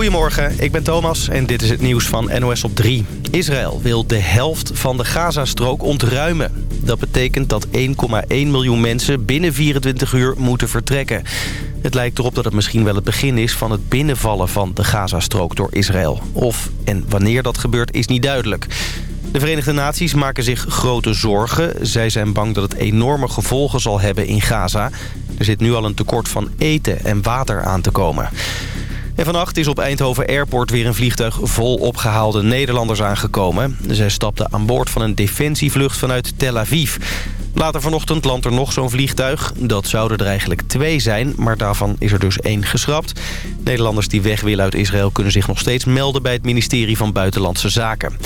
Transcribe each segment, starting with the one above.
Goedemorgen, ik ben Thomas en dit is het nieuws van NOS op 3. Israël wil de helft van de Gazastrook ontruimen. Dat betekent dat 1,1 miljoen mensen binnen 24 uur moeten vertrekken. Het lijkt erop dat het misschien wel het begin is van het binnenvallen van de Gazastrook door Israël. Of en wanneer dat gebeurt is niet duidelijk. De Verenigde Naties maken zich grote zorgen. Zij zijn bang dat het enorme gevolgen zal hebben in Gaza. Er zit nu al een tekort van eten en water aan te komen. En vannacht is op Eindhoven Airport weer een vliegtuig vol opgehaalde Nederlanders aangekomen. Zij stapten aan boord van een defensievlucht vanuit Tel Aviv. Later vanochtend landt er nog zo'n vliegtuig. Dat zouden er eigenlijk twee zijn, maar daarvan is er dus één geschrapt. Nederlanders die weg willen uit Israël kunnen zich nog steeds melden... bij het ministerie van Buitenlandse Zaken.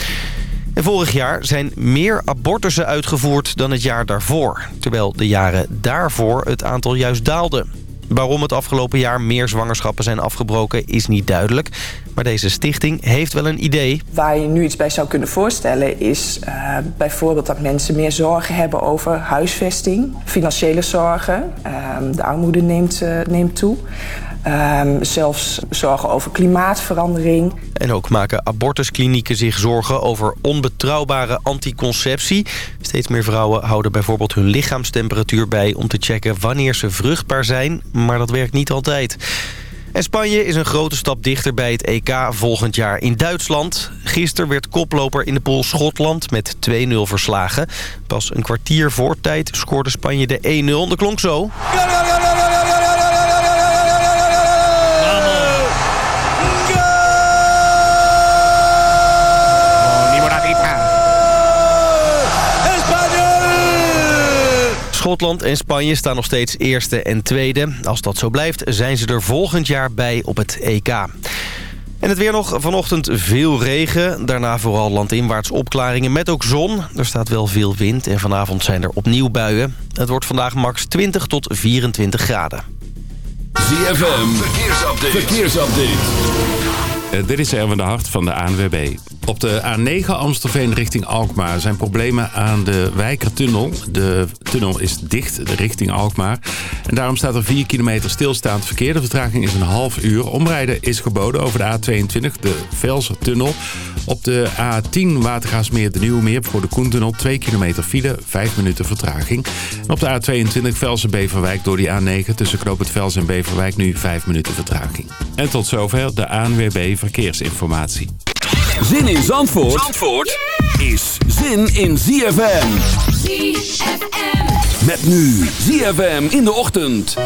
En vorig jaar zijn meer abortussen uitgevoerd dan het jaar daarvoor. Terwijl de jaren daarvoor het aantal juist daalde. Waarom het afgelopen jaar meer zwangerschappen zijn afgebroken is niet duidelijk. Maar deze stichting heeft wel een idee. Waar je nu iets bij zou kunnen voorstellen is uh, bijvoorbeeld dat mensen meer zorgen hebben over huisvesting, financiële zorgen. Uh, de armoede neemt, uh, neemt toe. Um, zelfs zorgen over klimaatverandering. En ook maken abortusklinieken zich zorgen over onbetrouwbare anticonceptie. Steeds meer vrouwen houden bijvoorbeeld hun lichaamstemperatuur bij... om te checken wanneer ze vruchtbaar zijn, maar dat werkt niet altijd. En Spanje is een grote stap dichter bij het EK volgend jaar in Duitsland. Gisteren werd koploper in de pool Schotland met 2-0 verslagen. Pas een kwartier voor tijd scoorde Spanje de 1-0. Dat klonk zo. Schotland en Spanje staan nog steeds eerste en tweede. Als dat zo blijft, zijn ze er volgend jaar bij op het EK. En het weer nog vanochtend veel regen. Daarna vooral landinwaarts opklaringen met ook zon. Er staat wel veel wind en vanavond zijn er opnieuw buien. Het wordt vandaag max 20 tot 24 graden. ZFM, verkeersupdate. verkeersupdate. Uh, dit is Erwin de Hart van de ANWB. Op de A9 Amstelveen richting Alkmaar zijn problemen aan de Wijkertunnel. De tunnel is dicht richting Alkmaar. En daarom staat er 4 kilometer stilstaand verkeer. De vertraging is een half uur. Omrijden is geboden over de A22, de Velsertunnel. Op de A10 Watergaasmeer de Nieuwe Meer voor de Koentunnel 2 kilometer file, 5 minuten vertraging. En op de A22 Velsen-Beverwijk door die A9 tussen Knoop het Vels en Beverwijk nu 5 minuten vertraging. En tot zover de ANWB Verkeersinformatie. Zin in Zandvoort, Zandvoort is zin in ZFM. ZFM. Met nu ZFM in de ochtend.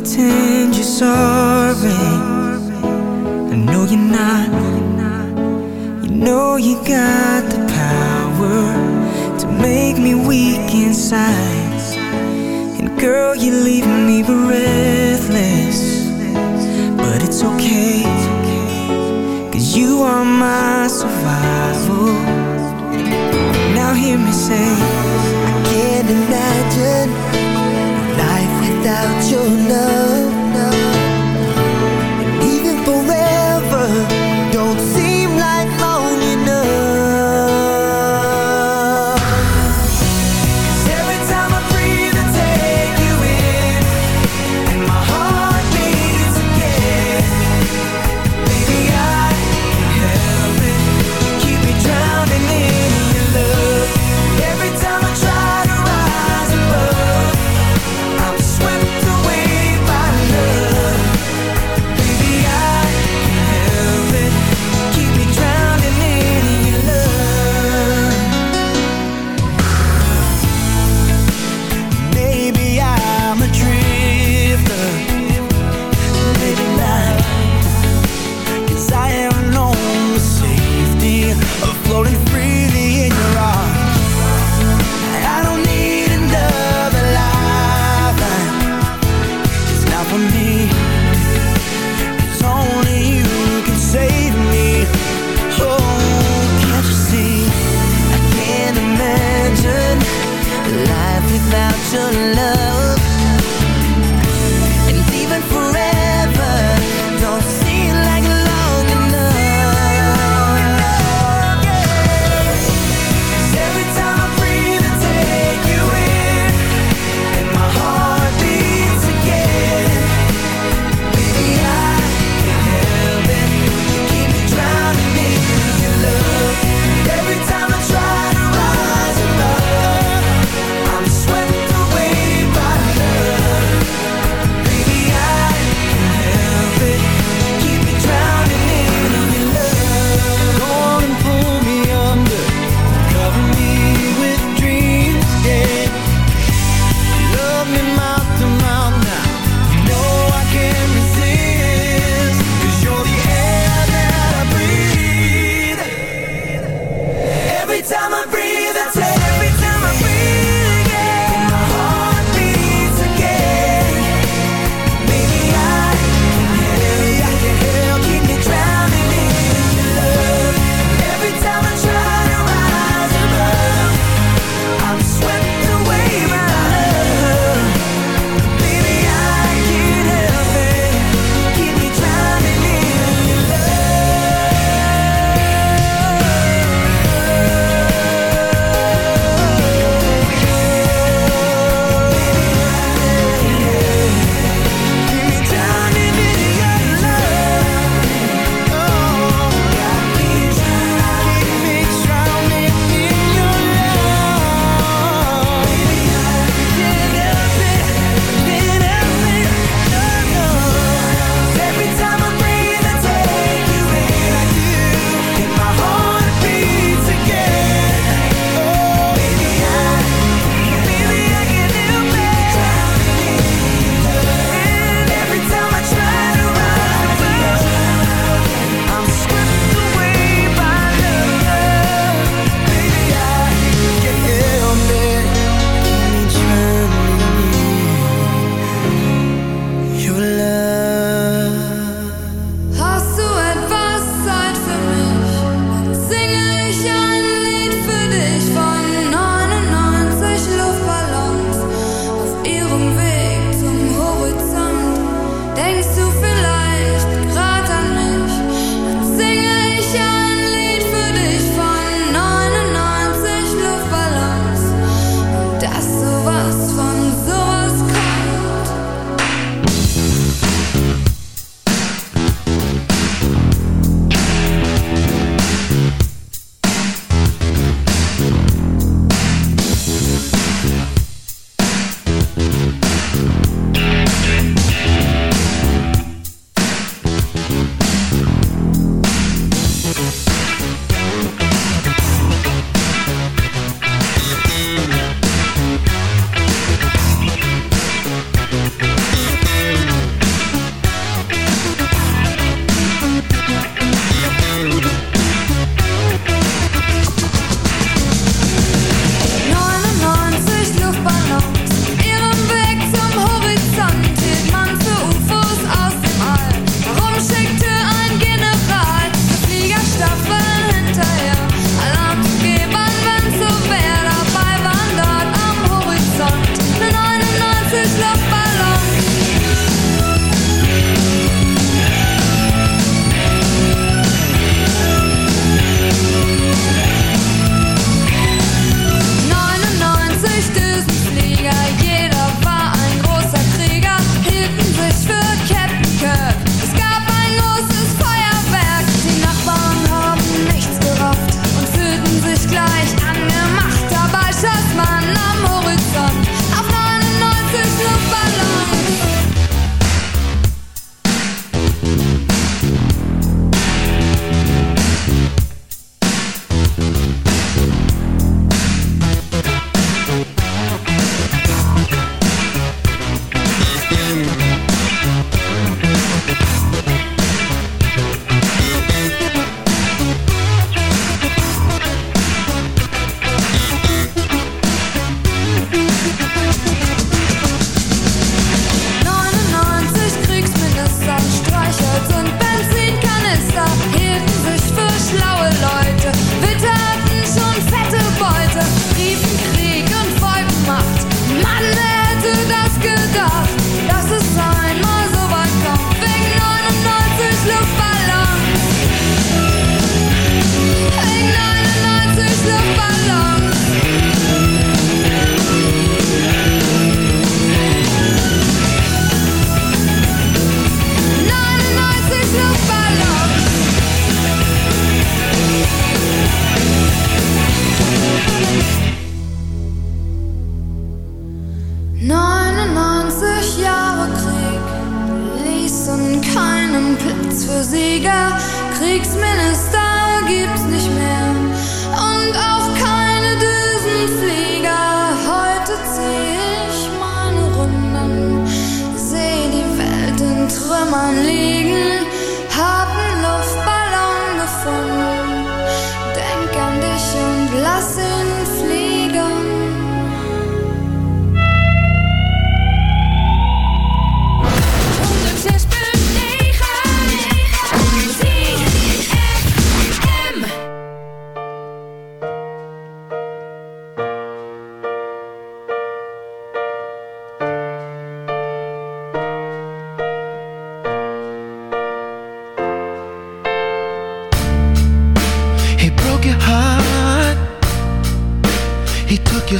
Pretend you're sorry. I know you're not. You know you got the power To make me weak inside. And girl, you're leaving me breathless. But it's okay Cause you are my survival. Now hear me say I can't imagine without your love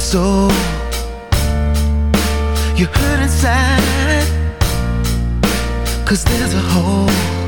your soul. You hurt inside, cause there's a hole.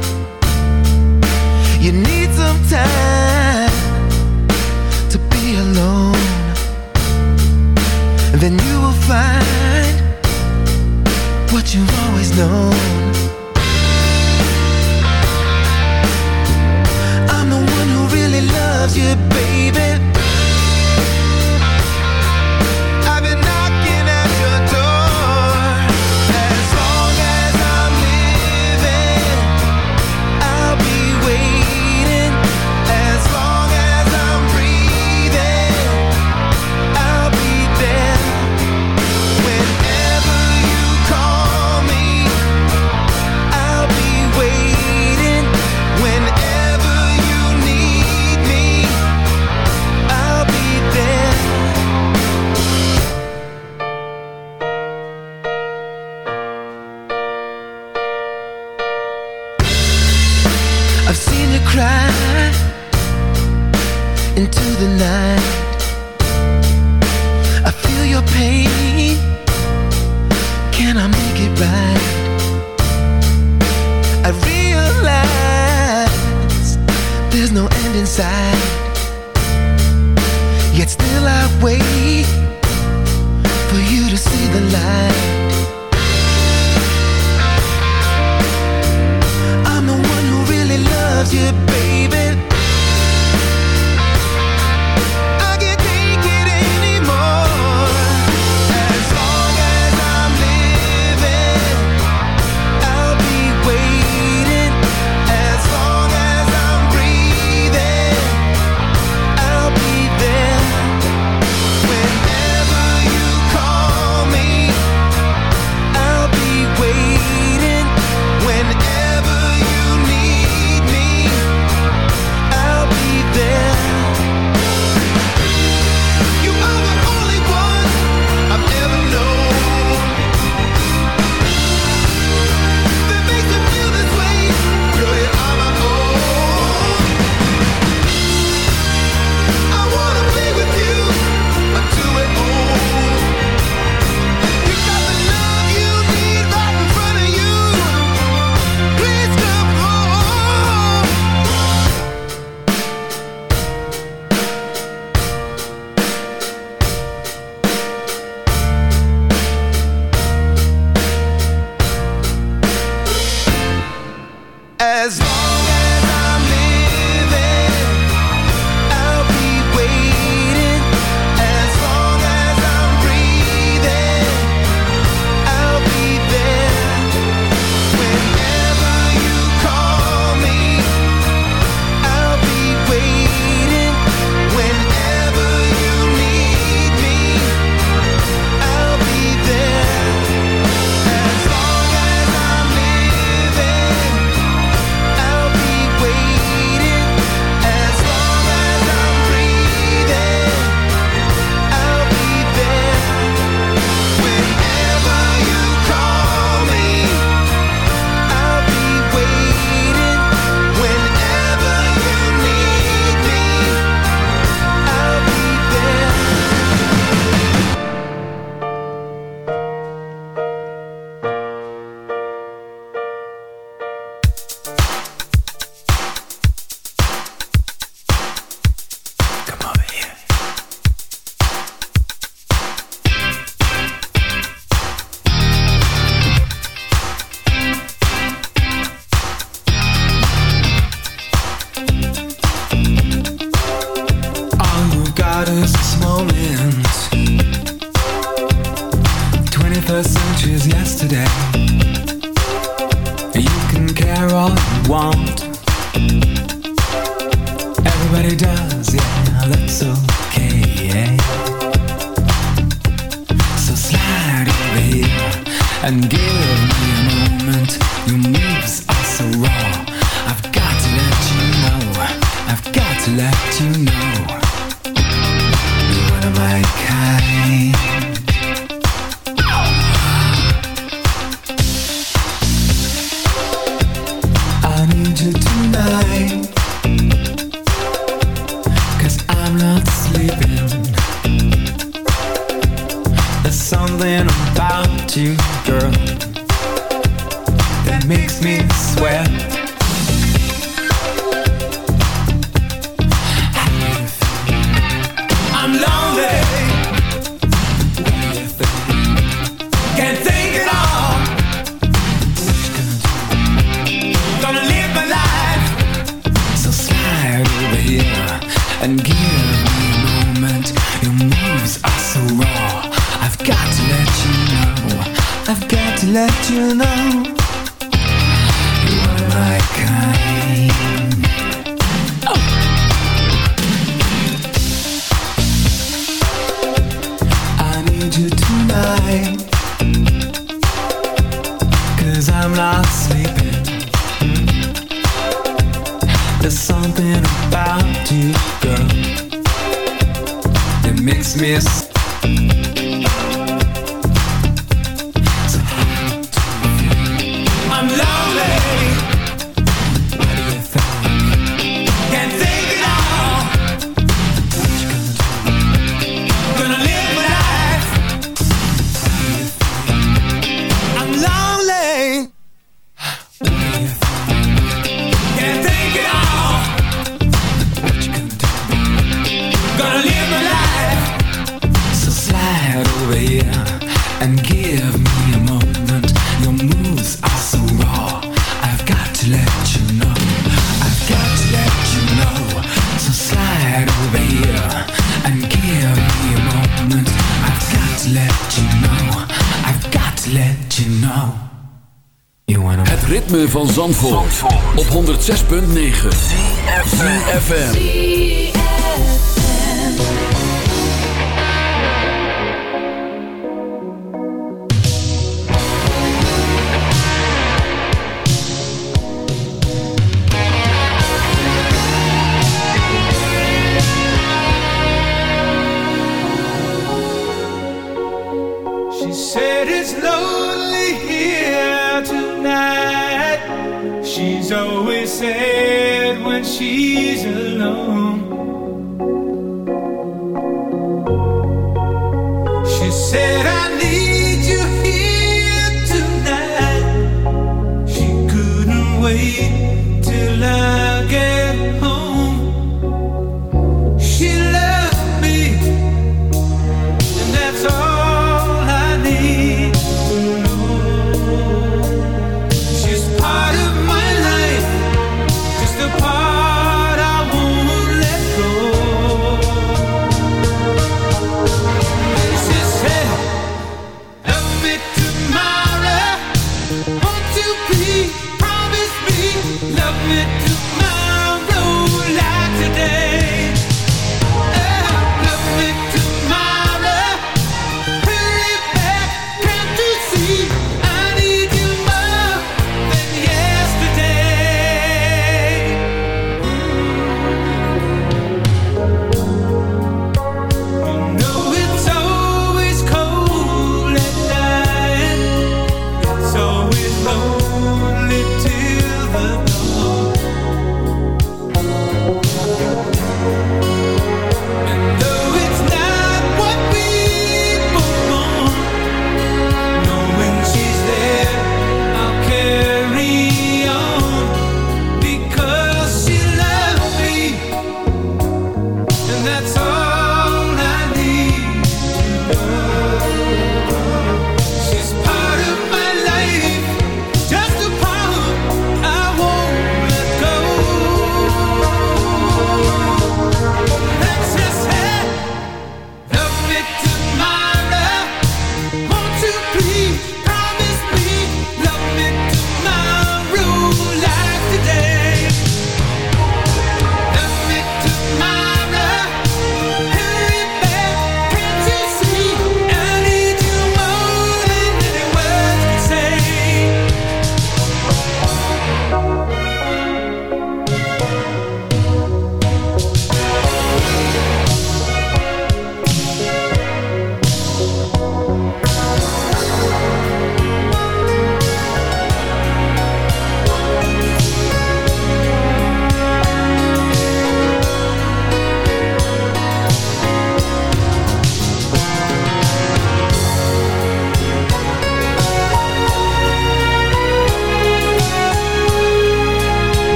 Let you know. She's always sad when she's alone.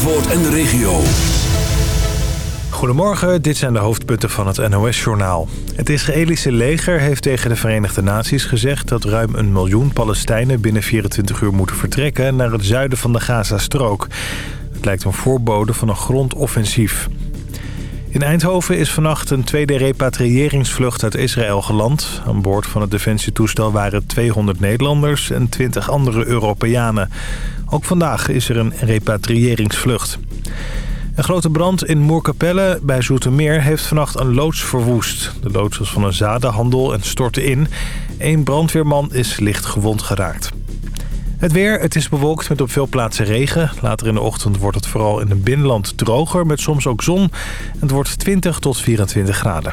Zandvoort en de regio. Goedemorgen, dit zijn de hoofdpunten van het NOS-journaal. Het Israëlische leger heeft tegen de Verenigde Naties gezegd... dat ruim een miljoen Palestijnen binnen 24 uur moeten vertrekken... naar het zuiden van de Gazastrook. Het lijkt een voorbode van een grondoffensief. In Eindhoven is vannacht een tweede repatriëringsvlucht uit Israël geland. Aan boord van het defensietoestel waren 200 Nederlanders en 20 andere Europeanen. Ook vandaag is er een repatriëringsvlucht. Een grote brand in Moerkapelle bij Zoetermeer heeft vannacht een loods verwoest. De loods was van een zadenhandel en stortte in. Eén brandweerman is licht gewond geraakt. Het weer, het is bewolkt met op veel plaatsen regen. Later in de ochtend wordt het vooral in het binnenland droger met soms ook zon. Het wordt 20 tot 24 graden.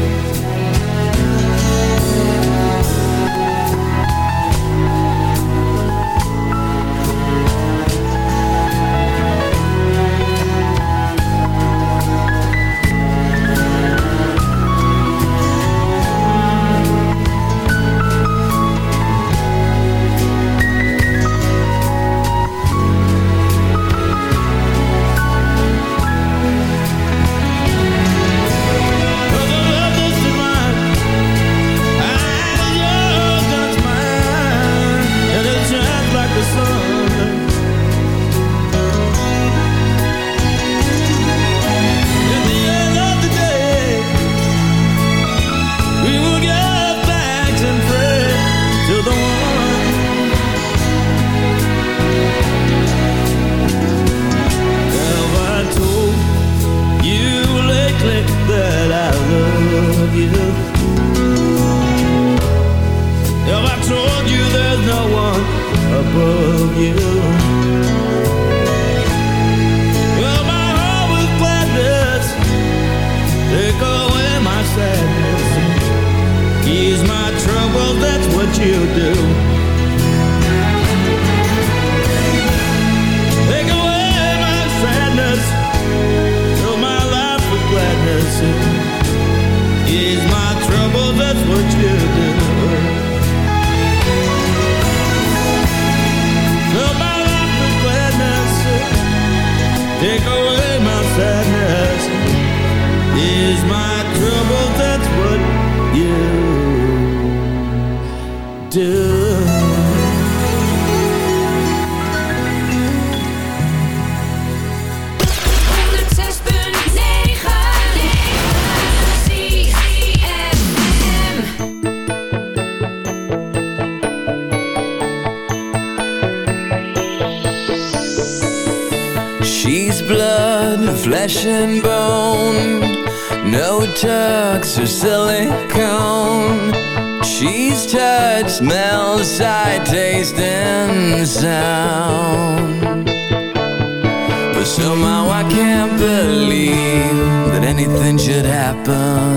happen.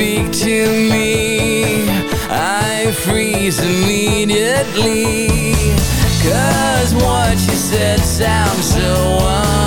speak to me. I freeze immediately. Cause what you said sounds so wonderful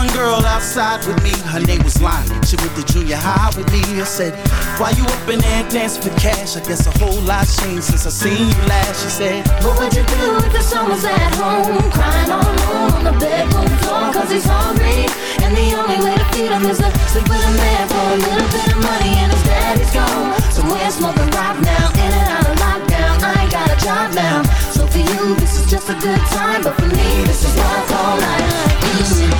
one girl outside with me. Her name was Lonnie. She went to junior high with me. I said, Why you up in there dancing for cash? I guess a whole lot changed since I seen you last. She said, What would you do if the son was at home Crying all alone on the bedroom floor Cause he's hungry And the only way to feed him is to sleep with a man For a little bit of money and his daddy's gone Somewhere smoking rock now In and out of lockdown I ain't got a job now So for you this is just a good time But for me this is call life mm.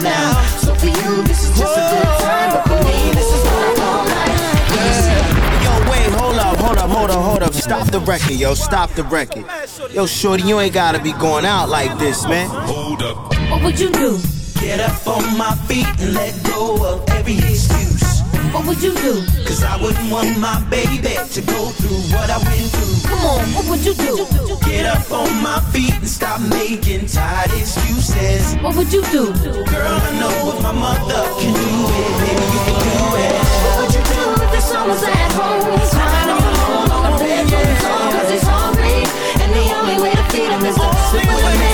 ain't got a job now So for you this is just a good time But for me this is what I call life Yo, wait, hold up, hold up, hold up, hold up. Stop the record, yo, stop the record. Yo, shorty, you ain't gotta be going out like this, man. Hold up. What would you do? Get up on my feet and let go of every excuse. What would you do? Cause I wouldn't want my baby to go through what I went through. Come on, what would you do? Get up on my feet and stop making tired excuses. What would you do? Girl, I know if my mother can do it, baby, you can do it. What would you do if the son was at home Crying all alone on the bedroom floor Cause he's hungry And the only way to feed him is to sleep with a man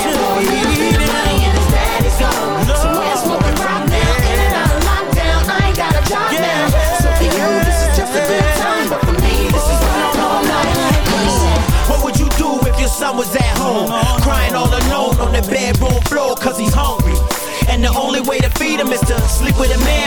with a man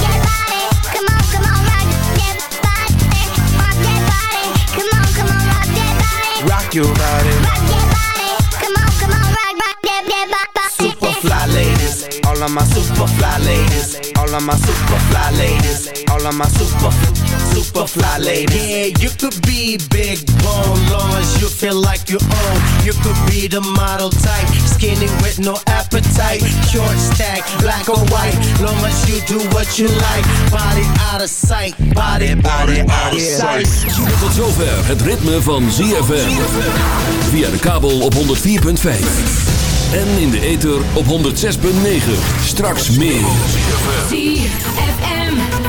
your body. Rock that body. Come on, come on, rock, rock that, that body. Super fly ladies, all of my super fly ladies, all of my super fly ladies, all of my super, super fly ladies. Yeah, you could be big bone, long as you feel like you own. You could be the model type, skinny with no appetite. Short stack, black or white, long as you do what you like. Body out of sight, body, body out of sight. Tot zover het ritme van ZFM. Via de kabel op 104.5. En in de ether op 106.9. Straks meer.